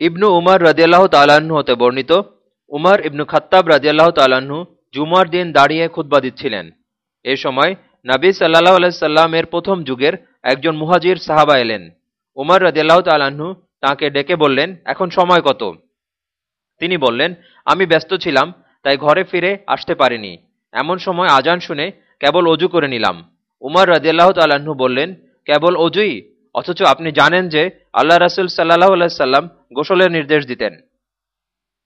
ইবনু উমার রাজিয়াল্লাহ তাল্লাহ্ন হতে বর্ণিত। উমার ইবনু খাত্তাব রাজিয়াল্লাহ তাল্লাহ্ন জুমার দিন দাঁড়িয়ে খুদ্া দিচ্ছিলেন। এ সময় নাবী সাল্লাহ আলাইসাল্লামের প্রথম যুগের একজন মুহাজির সাহাবা এলেন। উমার রাজিয়াল্লাহ তাল্লাহ্ন তাঁকে ডেকে বললেন, এখন সময় কত? তিনি বললেন, আমি ব্যস্ত ছিলাম, তাই ঘরে ফিরে আসতে পারিনি। এমন সময় আজান শুনে কেবল অজু করে নিলাম। উমার রাজিয়াল্লাহ তাল্লাহ্ন বললেন, কেবল অজুই? অথচ আপনি জানেন যে আল্লাহ রাসুল সাল্লাহ সাল্লাম গোসলের নির্দেশ দিতেন।